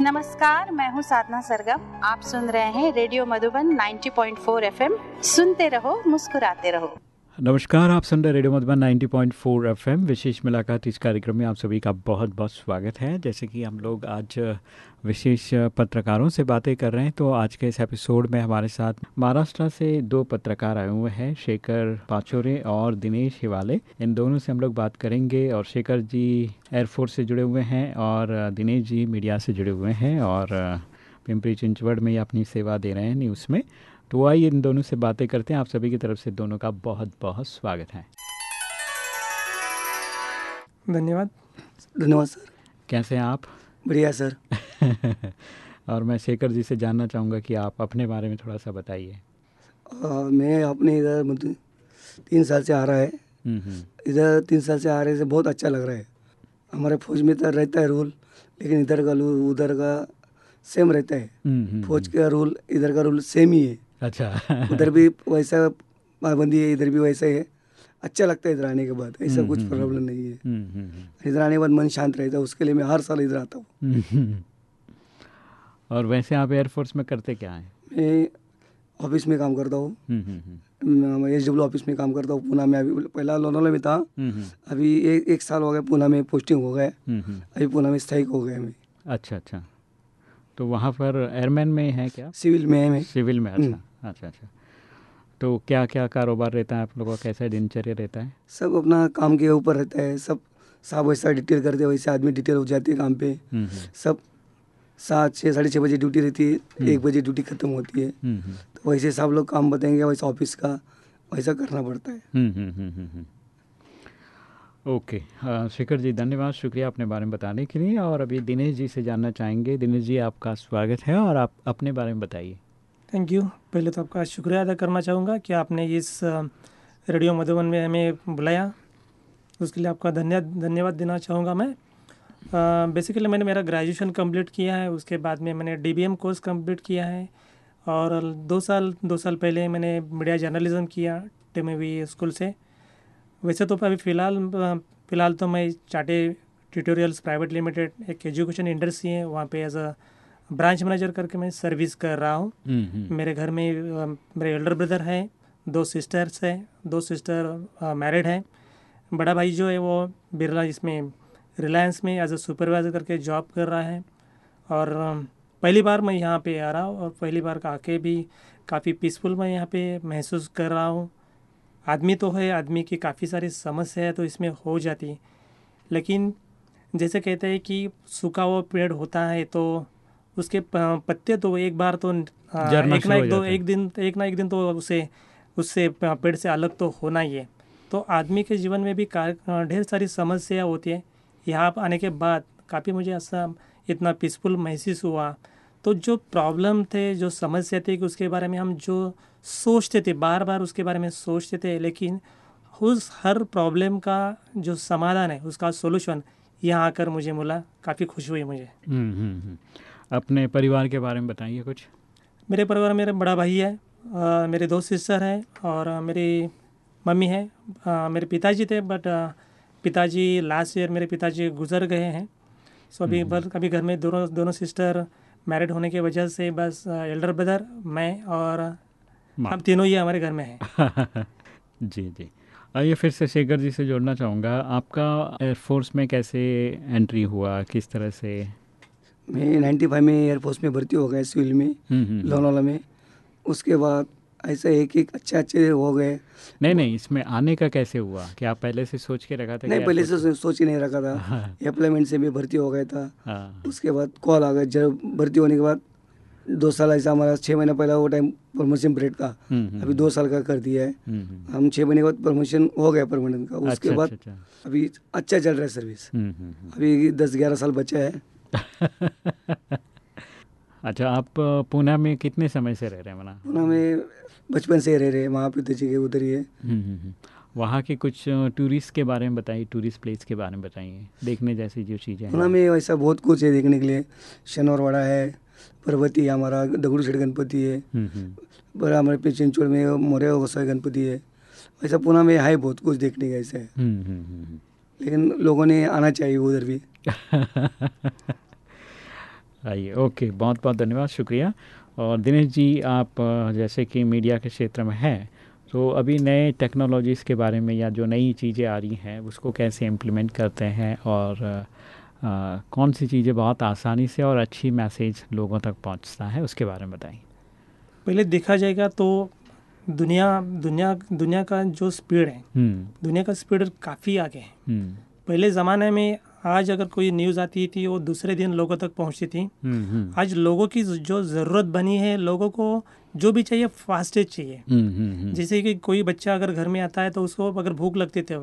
नमस्कार, मैं हूँ साधना सरगम। आप सुन रहे हैं रेडियो मधुबन 90.4 एफएम। सुनते रहो, मुस्कुराते रहो। नमस्कार, आप सुन रहे रेडियो मधुबन 90.4 एफएम। विशेष मुलाकात इस कार्यक्रम में आप सभी का बहुत बहुत स्वागत है। जैसे कि हम लोग आज विशेष पत्रकारों से बातें कर रहे हैं तो आज के इस एपिसोड में हमारे साथ महाराष्ट्र से दो पत्रकार आए हुए हैं, शेखर पाचोरे और दिनेश हिवाले। इन दोनों से हम लोग बात करेंगे और शेखर जी एयरफोर्स से जुड़े हुए हैं और दिनेश जी मीडिया से जुड़े हुए हैं और पिंपरी चिंचवड़ में अपनी सेवा दे रहे हैं न्यूज़ में। तो आइए इन दोनों से बातें करते हैं। आप सभी की तरफ़ से दोनों का बहुत बहुत स्वागत है। धन्यवाद। धन्यवाद सर। कैसे हैं आप? बढ़िया सर। और मैं शेखर जी से जानना चाहूँगा कि आप अपने बारे में थोड़ा सा बताइए। मैं अपने इधर मतलब तीन साल से आ रहा है। हम्म, हम्म, इधर तीन साल से आ रहे से बहुत अच्छा लग रहा है। हमारे फौज में तो रहता है रूल लेकिन इधर का रूल उधर का सेम रहता है। हम्म, फौज का रूल इधर का रूल सेम ही है। अच्छा। उधर भी वैसा पाबंदी है इधर भी वैसा ही है। अच्छा लगता है इधर आने के बाद ऐसा हम्म, कुछ प्रॉब्लम नहीं है। हम्म, हम्म, हम्म, इधर आने के बाद मन शांत रहता है उसके लिए मैं हर साल इधर आता हूँ। और वैसे आप एयरफोर्स में करते क्या हैं? मैं ऑफ़िस में काम करता हूँ। एच डब्ल्यू ऑफ़िस में काम करता हूँ पूना में अभी पहला लोनावला में था। अभी एक एक साल हो गया पूना में पोस्टिंग हो गया। अभी पूना में स्थायी हो गया मैं। अच्छा अच्छा। तो वहाँ पर एयरमैन में है क्या? सिविल में है मैं। सिविल में अच्छा। अच्छा अच्छा। तो क्या क्या कारोबार रहता है आप लोगों का? कैसा दिनचर्या रहता है? सब अपना काम के ऊपर रहता है। सब साहब वैसा डिटेल करते वैसे आदमी डिटेल हो जाती है काम पे। हम्म, हम्म, सब सात छः साढ़े छः बजे ड्यूटी रहती है एक बजे ड्यूटी खत्म होती है। हम्म, हम्म, तो वैसे सब लोग काम बताएँगे वैसे ऑफ़िस का वैसा करना पड़ता है। हम्म, हम्म, हम्म, हम्म, हम्म। ओके। शेखर जी धन्यवाद। शुक्रिया अपने बारे में बताने के लिए। और अभी दिनेश जी से जानना चाहेंगे। दिनेश जी आपका स्वागत है और आप अपने बारे में बताइए। थैंक यू पहले तो आपका शुक्रिया अदा करना चाहूँगा कि आपने इस रेडियो मधुबन में हमें बुलाया। उसके लिए आपका धन्य धन्यवाद देना चाहूँगा मैं। बेसिकली मैंने मेरा ग्रेजुएशन कंप्लीट किया है, उसके बाद में मैंने डीबीएम कोर्स कंप्लीट किया है और दो साल दो साल पहले मैंने मीडिया जर्नलिज्म किया टेमेवी स्कूल से। वैसे तो अभी फ़िलहाल फ़िलहाल तो मैं चाटे ट्यूटोरियल्स प्राइवेट लिमिटेड एक एजुकेशन इंडस्ट्री है, वहाँ पे एज अ ब्रांच मैनेजर करके मैं सर्विस कर रहा हूँ। हम्म, हम्म, मेरे घर में मेरे एल्डर ब्रदर हैं दो सिस्टर्स हैं दो सिस्टर मैरिड हैं। बड़ा भाई जो है वो बिरला इसमें रिलायंस में एज अ सुपरवाइज़र करके जॉब कर रहा है। और पहली बार मैं यहाँ पे आ रहा हूँ और पहली बार आके भी काफ़ी पीसफुल मैं यहाँ पे महसूस कर रहा हूँ। आदमी तो है आदमी की काफ़ी सारी समस्या है तो इसमें हो जाती। लेकिन जैसे कहते हैं कि सूखा हुआ पेड़ होता है तो उसके पत्ते तो एक बार तो एक ना एक दो एक दिन एक ना एक दिन तो उसे उससे पेड़ से अलग तो होना ही है। तो आदमी के जीवन में भी ढेर सारी समस्या होती है। यहाँ आने के बाद काफ़ी मुझे ऐसा इतना पीसफुल महसूस हुआ। तो जो प्रॉब्लम थे जो समस्या थी कि उसके बारे में हम जो सोचते थे बार बार उसके बारे में सोचते थे लेकिन उस हर प्रॉब्लम का जो समाधान है उसका सोल्यूशन यहाँ आकर मुझे मिला। काफ़ी खुशी हुई मुझे। हम्म, हम्म, हम्म। अपने परिवार के बारे में बताइए कुछ। मेरे परिवार मेरा बड़ा भाई है अ, मेरे दो सिस्टर हैं और मेरी मम्मी है। मेरे पिताजी थे बट पिताजी लास्ट ईयर मेरे पिताजी गुजर गए हैं। सो अभी बस अभी घर में दोनों दोनों सिस्टर मैरिड होने की वजह से बस एल्डर ब्रदर मैं और। हम तीनों ही हमारे घर में हैं। जी जी। आइए फिर से शेखर जी से जोड़ना चाहूँगा। आपका एयरफोर्स में कैसे एंट्री हुआ? किस तरह से मैं नाइन्टी फाइव में एयरफोर्स में भर्ती हो गया सिविल में हम्म, हम्म, लोनावाला में। उसके बाद ऐसे एक एक अच्छे अच्छे हो गए। नहीं नहीं इसमें आने का कैसे हुआ? कि आप पहले से सोच के रखा था नहीं पहले से सोच ही नहीं रखा था। हाँ, अप्लाइमेंट से भी भर्ती हो गया था। हाँ, उसके बाद कॉल आ गया। जब भर्ती होने के बाद दो साल ऐसा हमारा छः महीना पहला वो टाइम प्रमोशन पीरियड हम्म, हम्म, अभी दो साल का कर दिया है। हम्म, हम्म, हम छः महीने के बाद प्रमोशन हो गया परमानेंट का। उसके अच्छा, बाद अच्छा, अच्छा, अभी अच्छा चल रहा है सर्विस हम्म, हम्म, हम्म। अभी दस ग्यारह साल बचा है। अच्छा आप पूना में कितने समय से रह रहे हैं मना? पुणे में बचपन से रह रहे हैं वहाँ पिताजी के उधर ही है। हम्म, हम्म, हम्म। वहाँ के कुछ टूरिस्ट के बारे में बताइए टूरिस्ट प्लेस के बारे में बताइए देखने जैसी जो चीज़ें पुणे हैं में वैसा बहुत कुछ है देखने के लिए। शनिवारवाड़ा है पर्वती है हमारा दगड़ू शेठ गणपति है। बड़ा हमारे पे चिंचोड़ में मोरे गोसाई गणपति है। वैसा पुणे में है बहुत कुछ देखने का ऐसा। है लेकिन लोगों ने आना चाहिए उधर भी। आइए ओके बहुत बहुत धन्यवाद शुक्रिया और दिनेश जी आप जैसे कि मीडिया के क्षेत्र में हैं तो अभी नए टेक्नोलॉजीज़ के बारे में या जो नई चीज़ें आ रही हैं उसको कैसे इम्प्लीमेंट करते हैं और आ, कौन सी चीज़ें बहुत आसानी से और अच्छी मैसेज लोगों तक पहुँचता है उसके बारे में बताइए पहले देखा जाएगा तो दुनिया दुनिया दुनिया का जो स्पीड है हम्म। दुनिया का स्पीड काफ़ी आगे है हम्म। पहले ज़माने में आज अगर कोई न्यूज़ आती थी वो दूसरे दिन लोगों तक पहुँचती थी। हम्म, आज लोगों की जो ज़रूरत बनी है लोगों को जो भी चाहिए फास्टेज चाहिए। जैसे कि कोई बच्चा अगर घर में आता है तो उसको अगर भूख लगती थे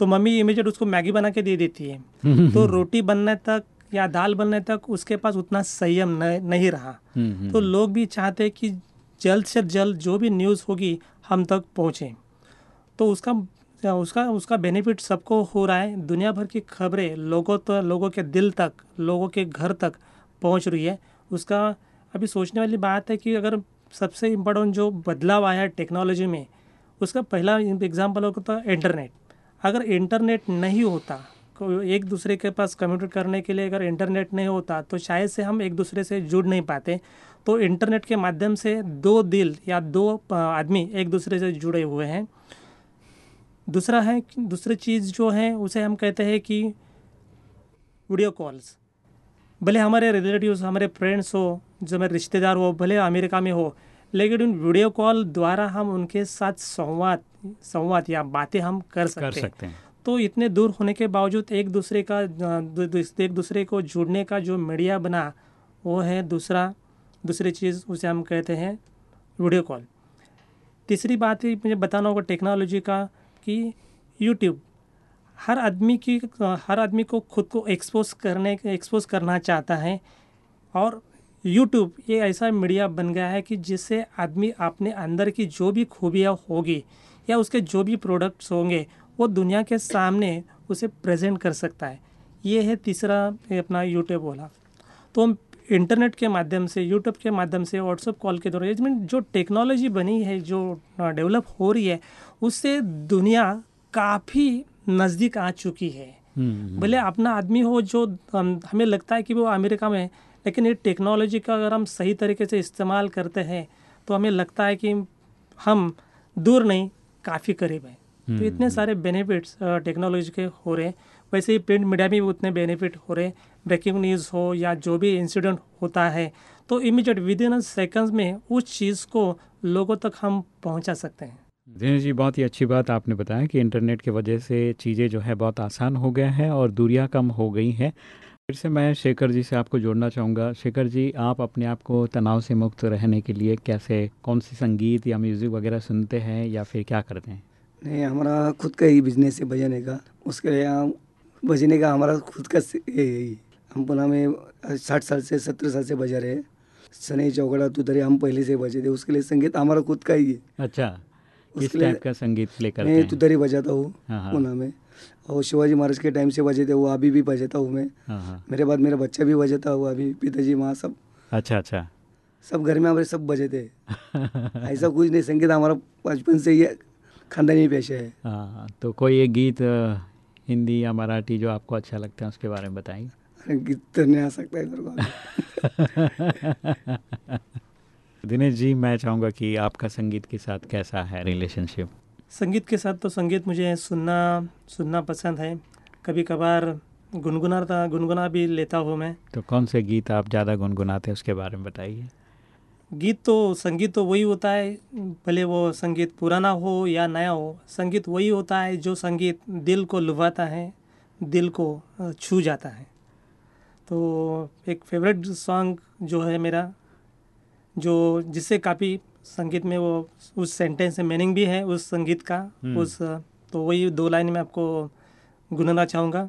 तो मम्मी इमीडिएट उसको मैगी बना के दे देती है। तो रोटी बनने तक या दाल बनने तक उसके पास उतना संयम नहीं रहा। तो लोग भी चाहते कि जल्द से जल्द जो भी न्यूज़ होगी हम तक पहुँचे। तो उसका उसका उसका बेनिफिट सबको हो रहा है। दुनिया भर की खबरें लोगों तो लोगों के दिल तक, लोगों के घर तक पहुँच रही है। उसका अभी सोचने वाली बात है कि अगर सबसे इम्पोर्टेंट जो बदलाव आया है टेक्नोलॉजी में, उसका पहला एग्ज़ाम्पल होता तो इंटरनेट अगर इंटरनेट नहीं होता एक दूसरे के पास कम्युनिकेट करने के लिए अगर इंटरनेट नहीं होता तो शायद से हम एक दूसरे से जुड़ नहीं पाते। तो इंटरनेट के माध्यम से दो दिल या दो आदमी एक दूसरे से जुड़े हुए हैं। दूसरा है दूसरी चीज़ जो है उसे हम कहते हैं कि वीडियो कॉल्स भले हमारे रिलेटिव्स हमारे फ्रेंड्स हो जो हमारे रिश्तेदार हो भले अमेरिका में हो लेकिन उन वीडियो कॉल द्वारा हम उनके साथ संवाद संवाद या बातें हम कर सकते, कर सकते हैं। तो इतने दूर होने के बावजूद एक दूसरे का एक दूसरे को जुड़ने का जो मीडिया बना वो है दूसरा दूसरी चीज़ उसे हम कहते हैं वीडियो कॉल तीसरी बात मुझे बताना होगा टेक्नोलॉजी का कि यूट्यूब हर आदमी की, हर आदमी को खुद को एक्सपोज करने एक्सपोज करना चाहता है और यूट्यूब ये ऐसा मीडिया बन गया है कि जिससे आदमी अपने अंदर की जो भी खूबियाँ होगी या उसके जो भी प्रोडक्ट्स होंगे, वो दुनिया के सामने उसे प्रेजेंट कर सकता है। ये है तीसरा अपना यूट्यूब वाला। तो इंटरनेट के माध्यम से यूट्यूब के माध्यम से व्हाट्सअप कॉल के द्वारा मीन जो टेक्नोलॉजी बनी है जो डेवलप हो रही है उससे दुनिया काफ़ी नज़दीक आ चुकी है। हम्म, हम्म। भले अपना आदमी हो जो हमें लगता है कि वो अमेरिका में लेकिन ये टेक्नोलॉजी का अगर हम सही तरीके से इस्तेमाल करते हैं तो हमें लगता है कि हम दूर नहीं काफ़ी करीब हैं। तो हम्म, इतने सारे बेनिफिट्स टेक्नोलॉजी के हो रहे हैं। वैसे ही प्रिंट मीडिया में भी उतने बेनिफिट हो रहे हैं। ब्रेकिंग न्यूज़ हो या जो भी इंसिडेंट होता है तो इमीडिएट विद इन सेकंड्स में उस चीज़ को लोगों तक हम पहुँचा सकते हैं। दिनेश जी बहुत ही अच्छी बात आपने बताया कि इंटरनेट की वजह से चीज़ें जो है बहुत आसान हो गया है और दूरियाँ कम हो गई हैं। फिर से मैं शेखर जी से आपको जोड़ना चाहूँगा। शेखर जी आप अपने आप को तनाव से मुक्त रहने के लिए कैसे कौन सी संगीत या म्यूज़िक वगैरह सुनते हैं या फिर क्या करते हैं? नहीं हमारा खुद का ही बिज़नेस है बजाने का। उसके लिए हम बजने का हमारा खुद का यही हम पुनः में साठ साल से सत्तर साल से बजा रहे सनी चौकड़ा तुतरे हम पहले से बजे थे। उसके लिए संगीत हमारा खुद का ही है। अच्छा किस टाइप का संगीत प्ले करते मैं तुतरी बजाता हूँ हाँ, हाँ। पुनः में और शिवाजी महाराज के टाइम से बजे थे वो अभी भी बजाता हूँ मैं। हाँ, मेरे बाद मेरा बच्चा भी बजाता हुआ अभी पिताजी माँ सब। अच्छा अच्छा। सब घर में हमारे सब बजे थे। ऐसा कुछ नहीं संगीत हमारा बचपन से ही खानदानी पेशा है हाँ। तो कोई एक गीत हिंदी या मराठी जो आपको अच्छा लगता है उसके बारे में बताएँगे गीत तो नहीं आ सकता है दिनेश जी मैं चाहूँगा कि आपका संगीत के साथ कैसा है रिलेशनशिप संगीत के साथ तो संगीत मुझे सुनना सुनना पसंद है। कभी कभार गुनगुनाता गुनगुना भी लेता हूँ मैं। तो कौन से गीत आप ज़्यादा गुनगुनाते हैं उसके बारे में बताइए। गीत तो संगीत तो वही होता है भले वो संगीत पुराना हो या नया हो संगीत वही होता है जो संगीत दिल को लुभाता है दिल को छू जाता है तो एक फेवरेट सॉन्ग जो है मेरा जो जिससे काफ़ी संगीत में वो उस सेंटेंस में मीनिंग भी है उस संगीत का हम्म। उस तो वही दो लाइन में आपको गुनना चाहूँगा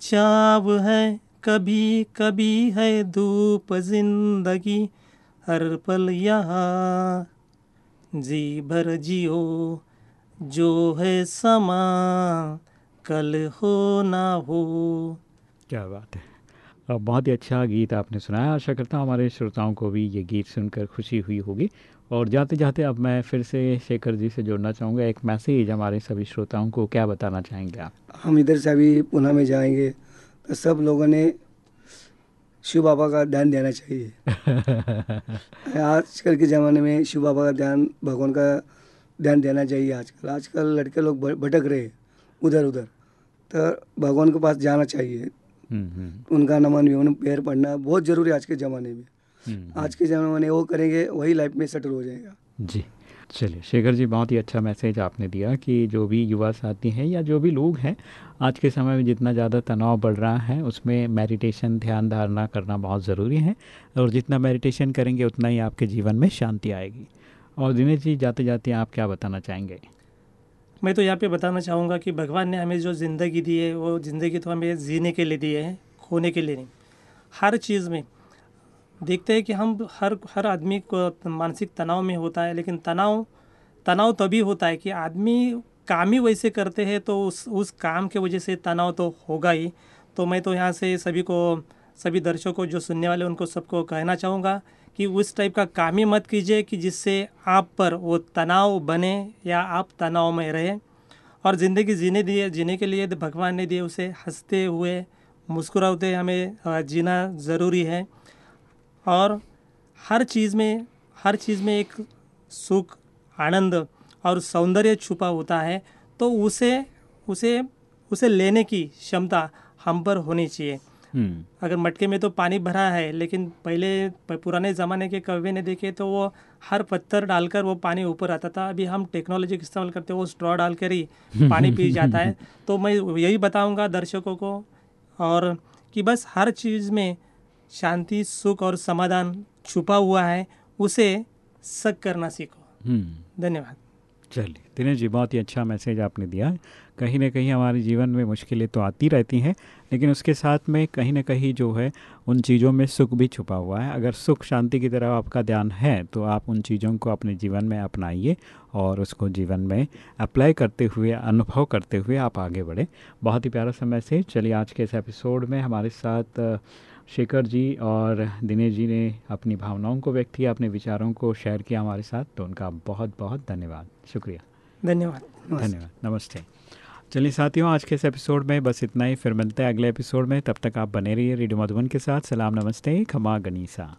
चाव है, कभी कभी है धूप ज़िंदगी, हर पल यहाँ। जी भर जियो, जो है समा, कल हो ना हो। क्या बात है। अब बहुत ही अच्छा गीत आपने सुनाया। आशा करता हूँ हमारे श्रोताओं को भी ये गीत सुनकर खुशी हुई होगी। और जाते जाते अब मैं फिर से शेखर जी से जोड़ना चाहूँगा। एक मैसेज हमारे सभी श्रोताओं को क्या बताना चाहेंगे आप? हम इधर से अभी पुणे में जाएँगे तो सब लोगों ने शिव बाबा का ध्यान देना चाहिए। आजकल के ज़माने में शिव बाबा का ध्यान भगवान का ध्यान देना चाहिए आजकल। आजकल लड़के लोग भटक रहे हैं उधर उधर। तो भगवान के पास जाना चाहिए। हम्म, हम्म, उनका नमन विमन पैर पढ़ना बहुत ज़रूरी है आज के ज़माने में। आज के ज़माने में वो करेंगे वही लाइफ में सेटल हो जाएगा। जी चलिए शेखर जी बहुत ही अच्छा मैसेज आपने दिया कि जो भी युवा साथी हैं या जो भी लोग हैं आज के समय में जितना ज़्यादा तनाव बढ़ रहा है उसमें मेडिटेशन ध्यान धारणा करना बहुत ज़रूरी है और जितना मेडिटेशन करेंगे उतना ही आपके जीवन में शांति आएगी। और दिनेश जी जाते जाते आप क्या बताना चाहेंगे? मैं तो यहाँ पे बताना चाहूँगा कि भगवान ने हमें जो ज़िंदगी दी है वो ज़िंदगी तो हमें जीने के लिए दी है खोने के लिए नहीं हर चीज़ में देखते हैं कि हम हर हर आदमी को मानसिक तनाव में होता है, लेकिन तनाव तनाव तभी होता है कि आदमी काम ही वैसे करते हैं तो उस उस काम के वजह से तनाव तो होगा ही। तो मैं तो यहाँ से सभी को, सभी दर्शकों को जो सुनने वाले उनको सबको कहना चाहूँगा कि उस टाइप का काम ही मत कीजिए कि जिससे आप पर वो तनाव बने या आप तनाव में रहें। और ज़िंदगी जीने दिए, जीने के लिए भगवान ने दिए, उसे हँसते हुए मुस्कुराते हमें जीना ज़रूरी है। और हर चीज़ में हर चीज़ में एक सुख आनंद और सौंदर्य छुपा होता है तो उसे उसे उसे लेने की क्षमता हम पर होनी चाहिए। हम्म, अगर मटके में तो पानी भरा है लेकिन पहले पुराने ज़माने के कव्य ने देखे तो वो हर पत्थर डालकर वो पानी ऊपर आता था। अभी हम टेक्नोलॉजी का इस्तेमाल करते हैं वो स्ट्रॉ डालकर ही पानी पी जाता है। तो मैं यही बताऊँगा दर्शकों को और कि बस हर चीज़ में शांति सुख और समाधान छुपा हुआ है उसे सक करना सीखो। हम्म। धन्यवाद। चलिए दिनेश जी बहुत ही अच्छा मैसेज आपने दिया। कहीं ना कहीं हमारे जीवन में मुश्किलें तो आती रहती हैं लेकिन उसके साथ में कहीं ना कहीं जो है उन चीज़ों में सुख भी छुपा हुआ है। अगर सुख शांति की तरफ़ आपका ध्यान है तो आप उन चीज़ों को अपने जीवन में अपनाइए और उसको जीवन में अप्लाई करते हुए अनुभव करते हुए आप आगे बढ़े। बहुत ही प्यारा सा मैसेज। चलिए आज के इस एपिसोड में हमारे साथ शेखर जी और दिनेश जी ने अपनी भावनाओं को व्यक्त किया अपने विचारों को शेयर किया हमारे साथ तो उनका बहुत बहुत धन्यवाद। शुक्रिया। धन्यवाद। धन्यवाद। नमस्ते। चलिए साथियों आज के इस एपिसोड में बस इतना ही फिर मिलते हैं अगले एपिसोड में। तब तक आप बने रहिए रेडियो मधुबन के साथ। सलाम नमस्ते खमा गनीसा।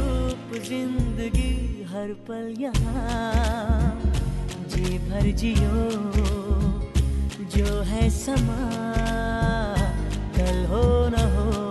ज़िंदगी हर पल यहाँ। जी भर जियो जो है समा। कल हो न हो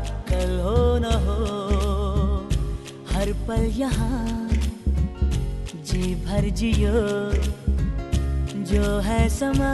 कल हो न हो हर पल यहाँ जी भर जियो जो है समा।